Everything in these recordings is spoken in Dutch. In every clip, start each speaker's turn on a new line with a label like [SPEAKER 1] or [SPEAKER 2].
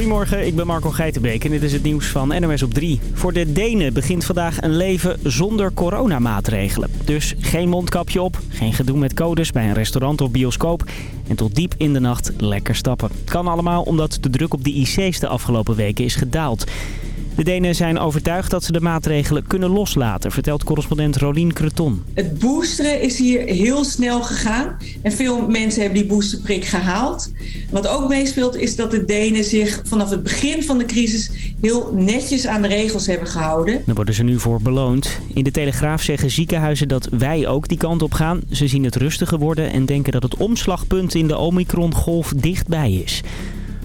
[SPEAKER 1] Goedemorgen, ik ben Marco Geitenbeek en dit is het nieuws van NOS op 3. Voor de Denen begint vandaag een leven zonder coronamaatregelen. Dus geen mondkapje op, geen gedoe met codes bij een restaurant of bioscoop... en tot diep in de nacht lekker stappen. Kan allemaal omdat de druk op de IC's de afgelopen weken is gedaald. De Denen zijn overtuigd dat ze de maatregelen kunnen loslaten, vertelt correspondent Rolien Creton.
[SPEAKER 2] Het boosteren is hier heel snel gegaan en veel mensen hebben die boosterprik gehaald. Wat ook meespeelt is dat de Denen zich vanaf het begin van de crisis heel netjes aan de regels hebben gehouden.
[SPEAKER 1] Daar worden ze nu voor beloond. In de Telegraaf zeggen ziekenhuizen dat wij ook die kant op gaan. Ze zien het rustiger worden en denken dat het omslagpunt in de Omicron-golf dichtbij is.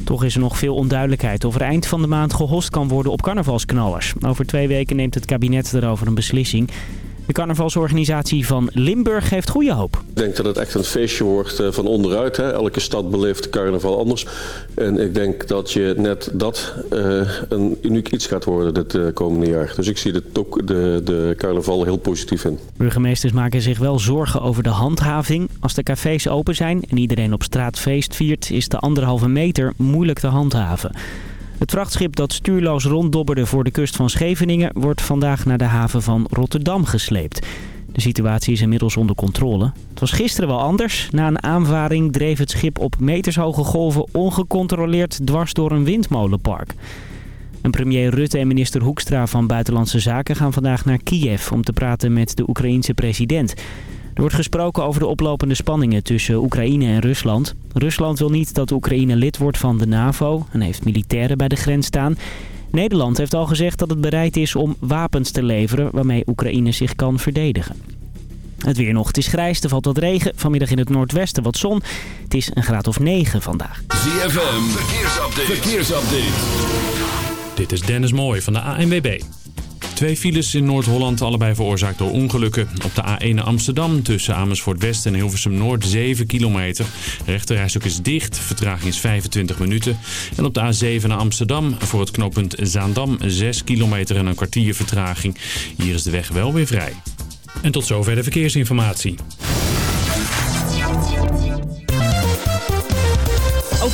[SPEAKER 1] Toch is er nog veel onduidelijkheid of er eind van de maand gehost kan worden op carnavalsknallers. Over twee weken neemt het kabinet erover een beslissing. De carnavalsorganisatie van Limburg heeft goede hoop.
[SPEAKER 3] Ik denk dat het echt een feestje wordt eh, van onderuit. Hè. Elke stad beleeft carnaval anders. En ik denk dat je net dat uh, een uniek iets gaat worden dit uh, komende jaar. Dus ik zie de, de, de carnaval heel positief in.
[SPEAKER 1] Burgemeesters maken zich wel zorgen over de handhaving. Als de cafés open zijn en iedereen op straat feest viert... is de anderhalve meter moeilijk te handhaven. Het vrachtschip dat stuurloos ronddobberde voor de kust van Scheveningen... wordt vandaag naar de haven van Rotterdam gesleept. De situatie is inmiddels onder controle. Het was gisteren wel anders. Na een aanvaring dreef het schip op metershoge golven... ongecontroleerd dwars door een windmolenpark. En premier Rutte en minister Hoekstra van Buitenlandse Zaken gaan vandaag naar Kiev... om te praten met de Oekraïense president... Er wordt gesproken over de oplopende spanningen tussen Oekraïne en Rusland. Rusland wil niet dat Oekraïne lid wordt van de NAVO en heeft militairen bij de grens staan. Nederland heeft al gezegd dat het bereid is om wapens te leveren waarmee Oekraïne zich kan verdedigen. Het weer nog. Het is grijs, er valt wat regen. Vanmiddag in het noordwesten wat zon. Het is een graad of 9 vandaag.
[SPEAKER 4] ZFM, verkeersupdate. verkeersupdate.
[SPEAKER 5] Dit is Dennis Mooij van de ANWB. Twee files in Noord-Holland, allebei veroorzaakt door ongelukken. Op de A1 Amsterdam tussen Amersfoort West en Hilversum Noord 7 kilometer. Rechterrijstok is dicht, vertraging is 25 minuten. En op de A7 naar Amsterdam voor het knooppunt Zaandam 6 kilometer en een kwartier vertraging. Hier is de weg wel weer vrij. En tot zover de verkeersinformatie.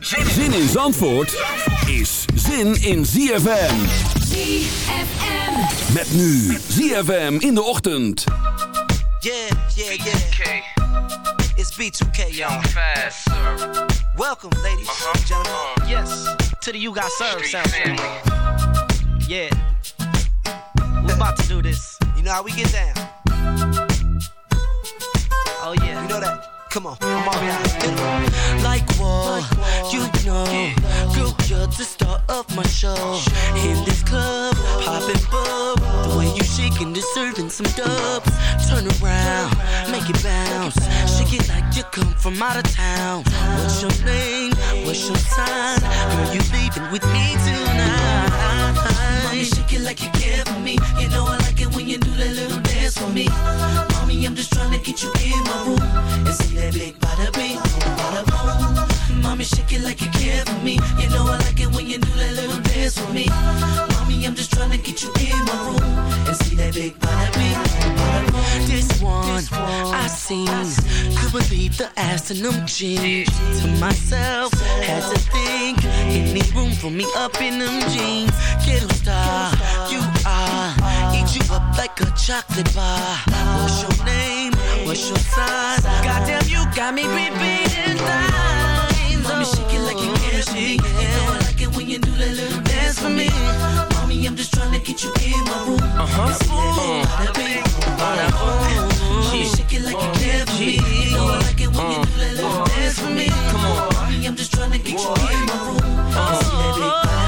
[SPEAKER 4] Zin in Zandvoort is zin in ZFM.
[SPEAKER 6] ZFM.
[SPEAKER 4] Met nu ZFM in de ochtend.
[SPEAKER 7] Yeah, yeah, yeah. It's B2K, y'all. Welcome, ladies uh-huh. and gentlemen. Uh-huh. Yes, to the You Got Served sound. Yeah. We're about to do this. You know how we get down. Oh, yeah. You know that. Come on, I'm Mariana.
[SPEAKER 8] Like what? You know, girl, you're the star of my show. In this club, popping bub. The way you shaking, deserving some dubs. Turn around, make it bounce. Shake it like you come from out of town. What's your name? What's your sign? Girl, you leaving with me tonight.
[SPEAKER 9] Mommy, shake it like you care for me. You know I like it when you do that little dance for me. Mommy, I'm just trying to get you in my room and see that big bada bing, bada boom. Mommy, shake it like you care for me. You know I like it when you do that little dance for me. Mommy, I'm just trying to get you in my room and see that big bada bing, bada boom.
[SPEAKER 8] This one, I seen, could believe the ass in them jeans. To myself, had to think, any room for me up in them jeans. Ghetto star, ah, you are, eat you up like a chocolate bar. What's your name? What's your size? Goddamn, you got me repeating lines.
[SPEAKER 9] Mommy, shake it like you care for me. You know I like it when you do that little dance for me. Mommy, I'm just trying to get you in my room. Uh huh. Bada bing, bada boom. Mommy, shake it like you care for me. You know I like it when you do that little dance for me. Come on, mommy, I'm just trying to get you in my room. See that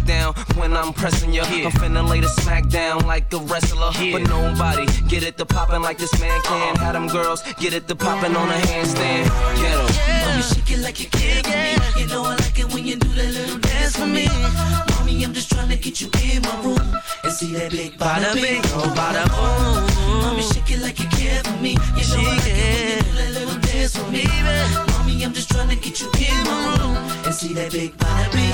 [SPEAKER 7] down when I'm pressing you. I'm finna lay the smack down like a wrestler. But nobody get it to poppin' like this man can. Uh-uh. Have them girls get it to poppin' on a handstand. Get 'em.
[SPEAKER 9] Mommy, shake it like you care for me. You know I like it when you do that little dance for me. Mommy, I'm just trying to get you in my room and see that big bada bing, oh bada boom. Mommy, shake it like you care for me. You know I like it when you do that little dance for me. Mommy, I'm just trying to get you in my room and see that big bada bing,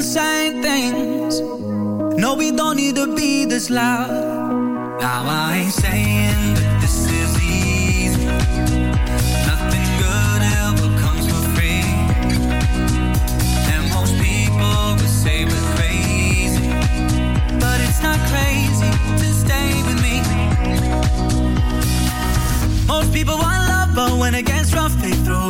[SPEAKER 10] insane things. No, we don't need to be this loud. Now I ain't saying that this is easy. Nothing good ever comes for free. And most people would say we're crazy. But it's not crazy to stay with me. Most people want love, but when it gets rough, they throw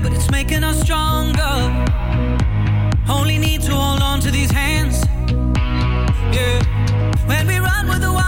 [SPEAKER 10] but it's making us stronger. Only need to hold on to these hands. Yeah. When we run with the wild.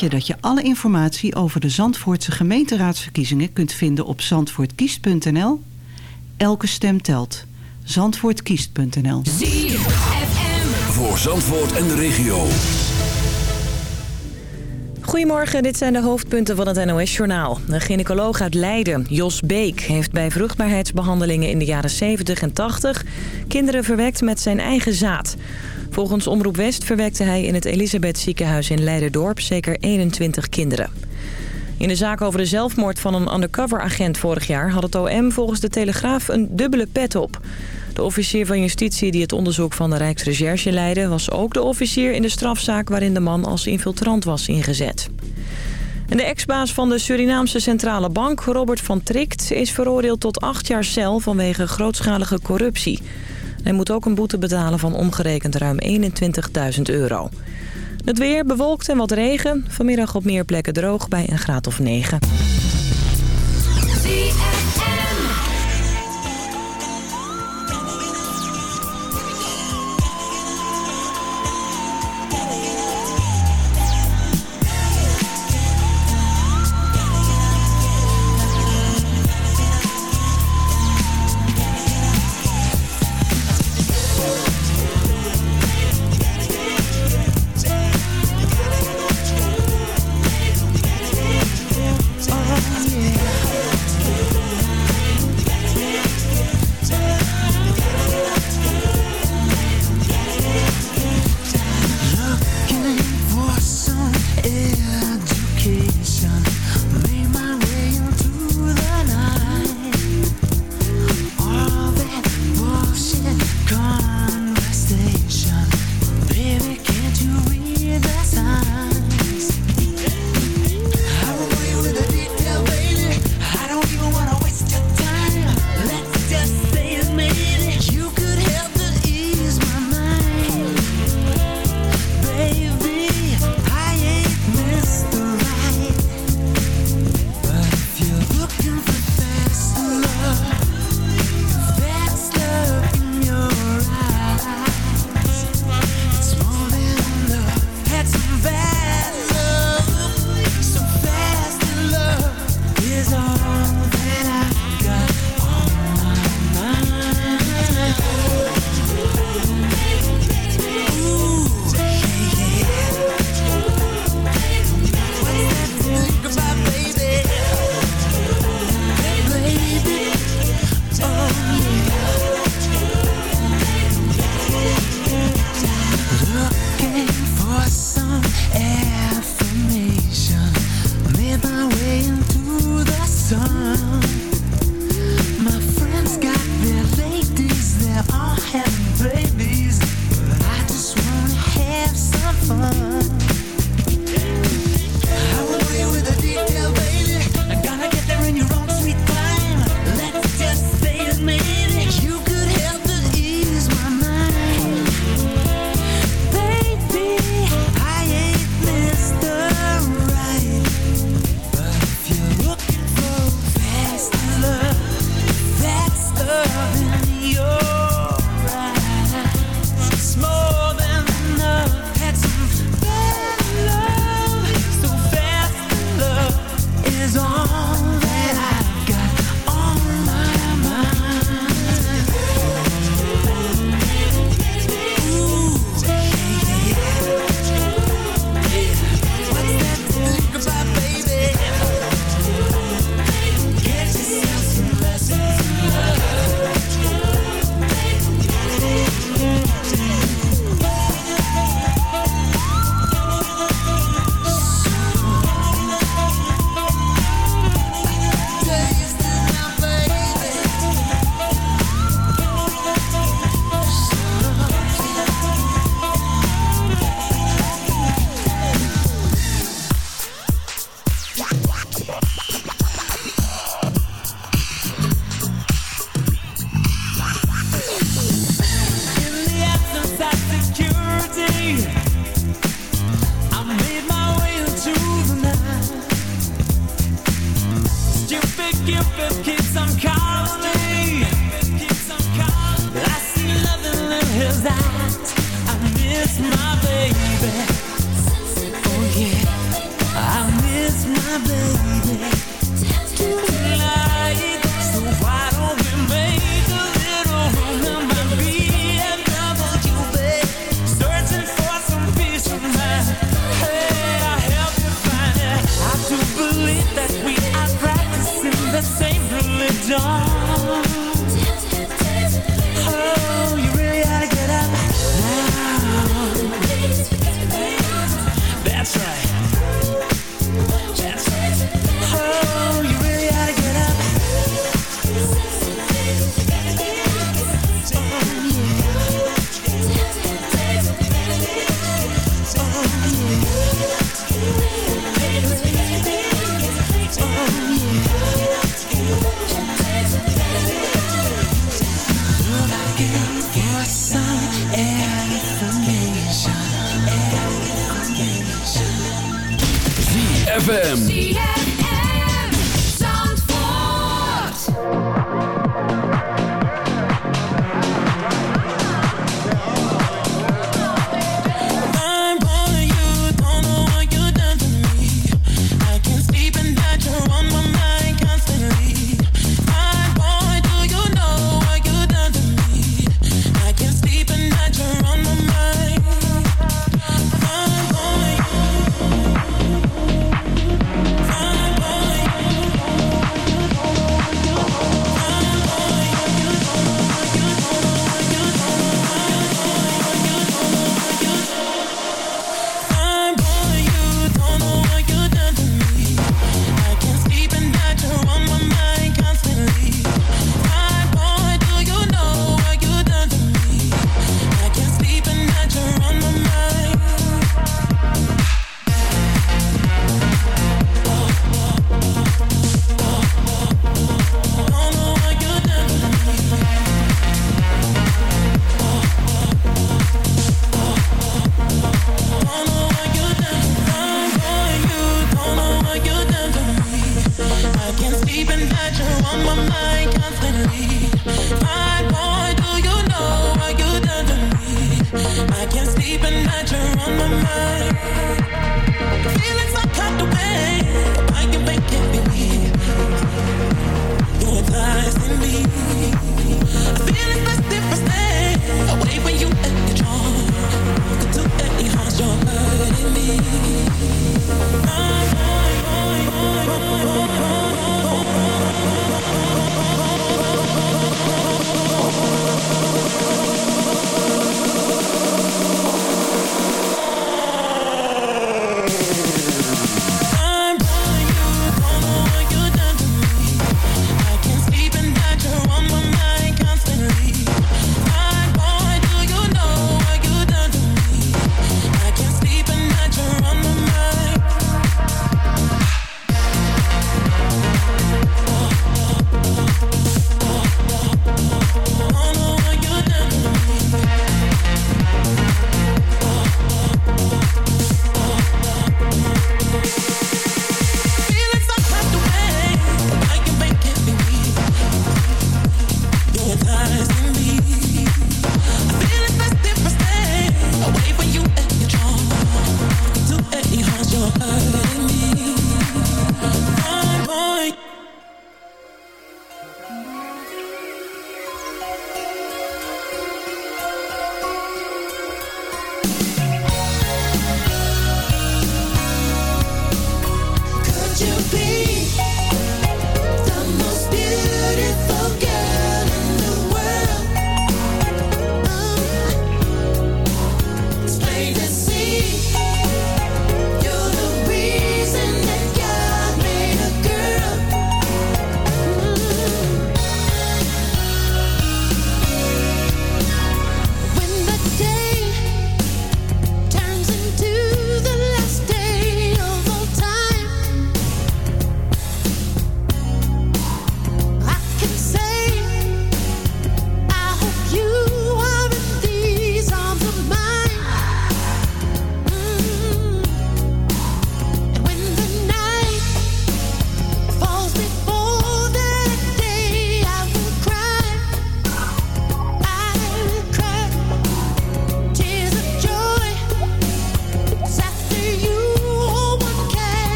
[SPEAKER 11] Je dat je alle informatie over de Zandvoortse gemeenteraadsverkiezingen kunt vinden op zandvoortkiest.nl? Elke stem telt. Zandvoortkiest.nl
[SPEAKER 4] Voor Zandvoort en de regio.
[SPEAKER 12] Goedemorgen, dit zijn de hoofdpunten van het NOS-journaal. Een gynaecoloog uit Leiden, Jos Beek, heeft bij vruchtbaarheidsbehandelingen in de jaren 70 en 80 kinderen verwekt met zijn eigen zaad. Volgens Omroep West verwekte hij in het Elisabeth ziekenhuis in Leiderdorp zeker 21 kinderen. In de zaak over de zelfmoord van een undercover-agent vorig jaar... had het OM volgens de Telegraaf een dubbele pet op. De officier van justitie die het onderzoek van de Rijksrecherche leidde... was ook de officier in de strafzaak waarin de man als infiltrant was ingezet. En de ex-baas van de Surinaamse Centrale Bank, Robert van Trikt... is veroordeeld tot acht jaar cel vanwege grootschalige corruptie. Hij moet ook een boete betalen van omgerekend ruim 21.000 euro. Het weer bewolkt en wat regen. Vanmiddag op meer plekken droog bij een graad of 9.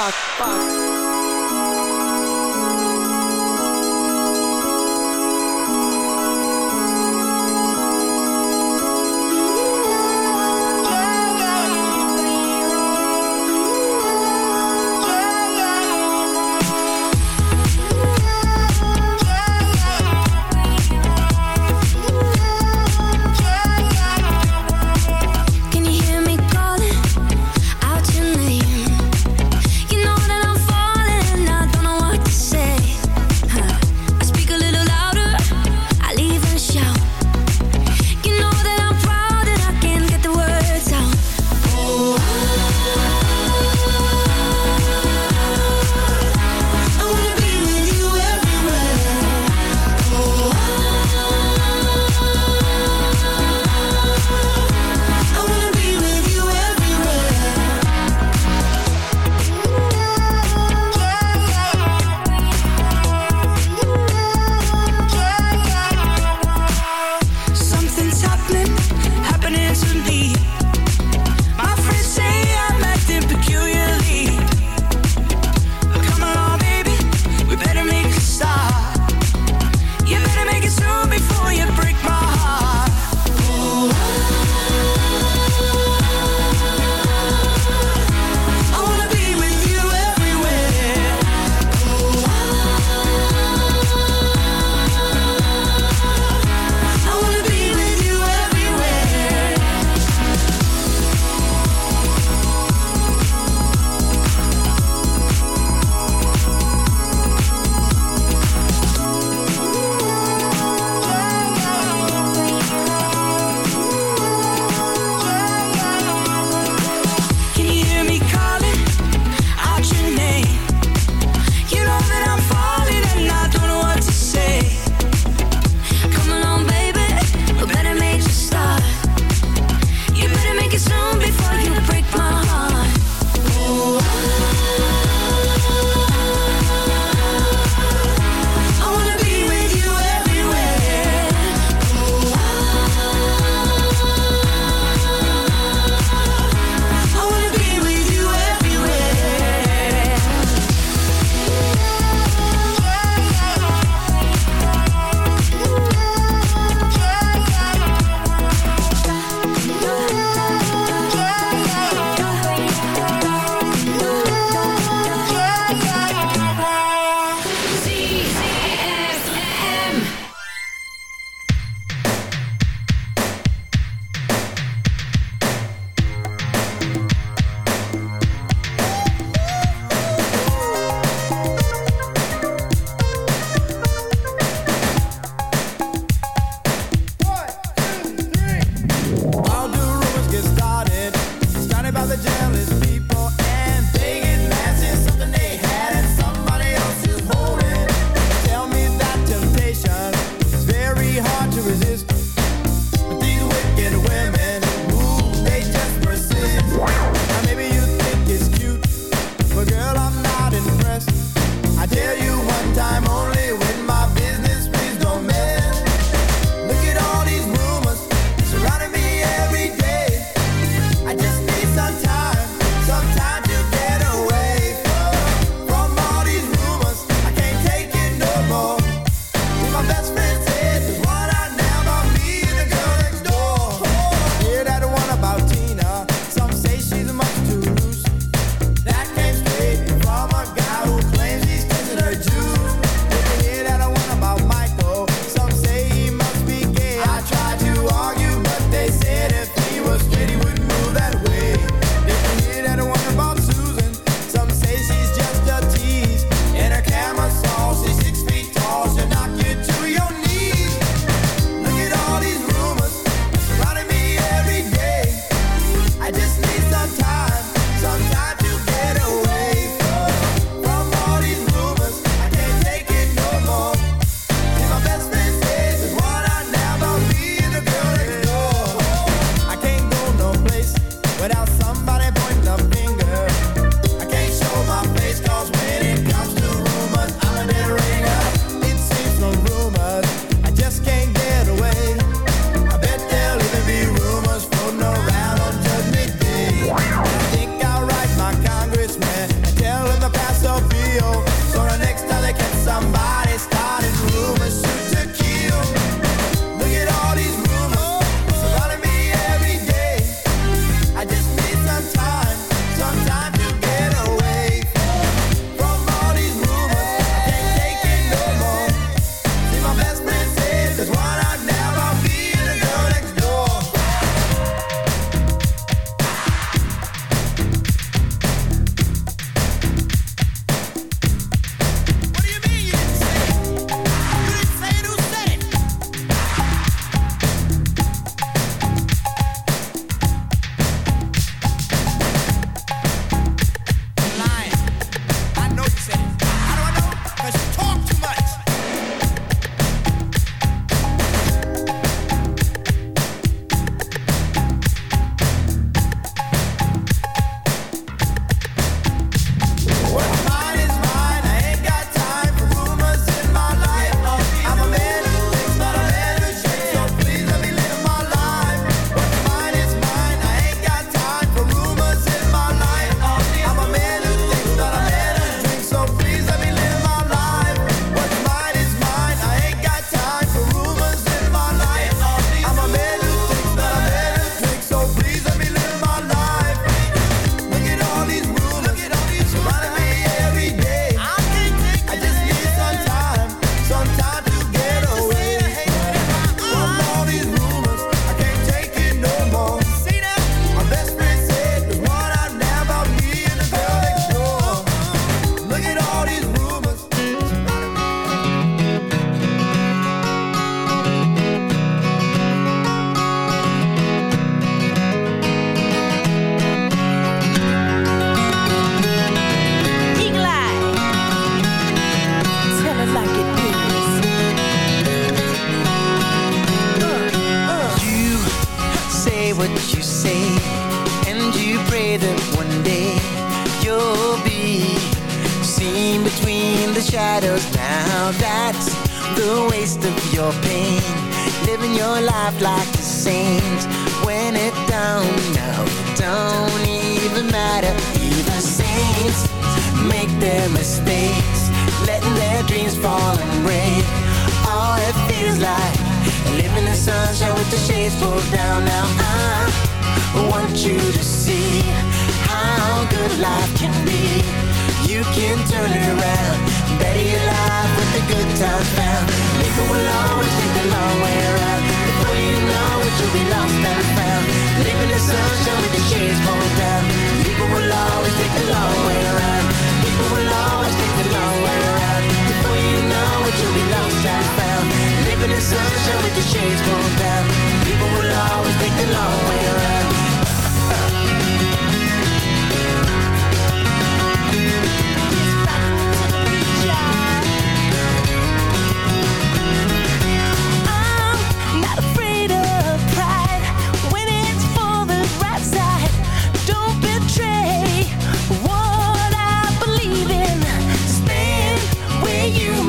[SPEAKER 13] What the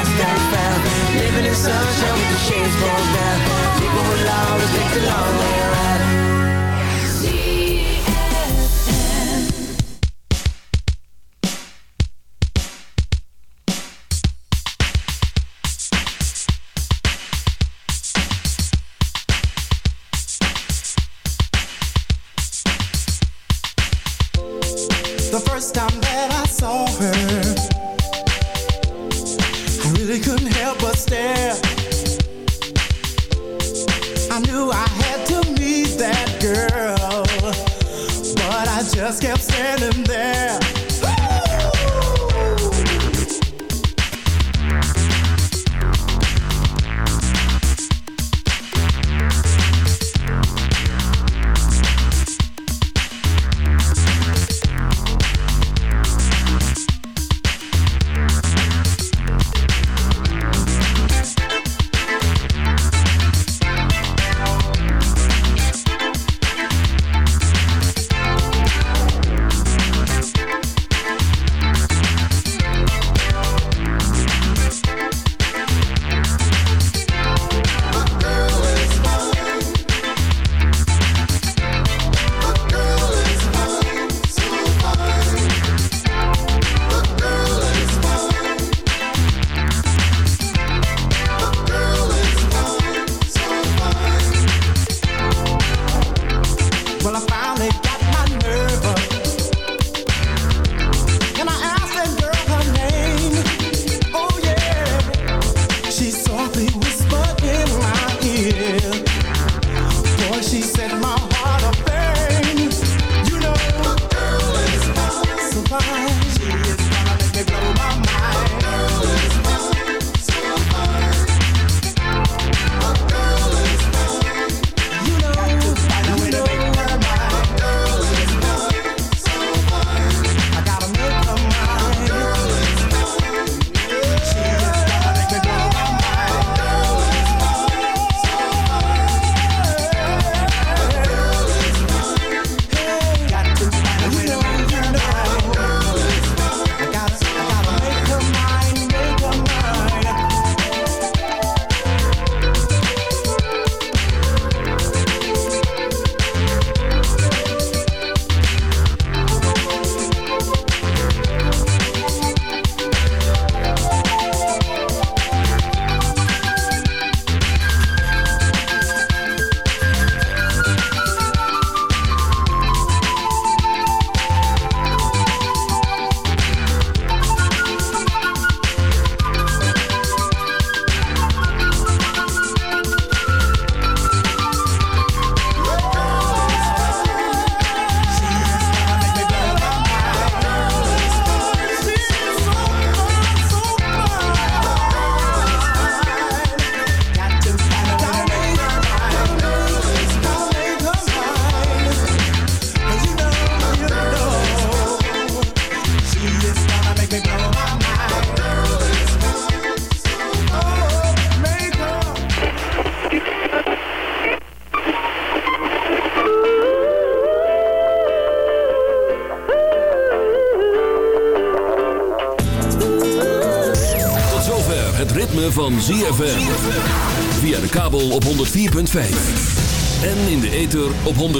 [SPEAKER 14] lost and found Living in sunshine with the shades down. People will always take the long way around.
[SPEAKER 15] The first time that I saw her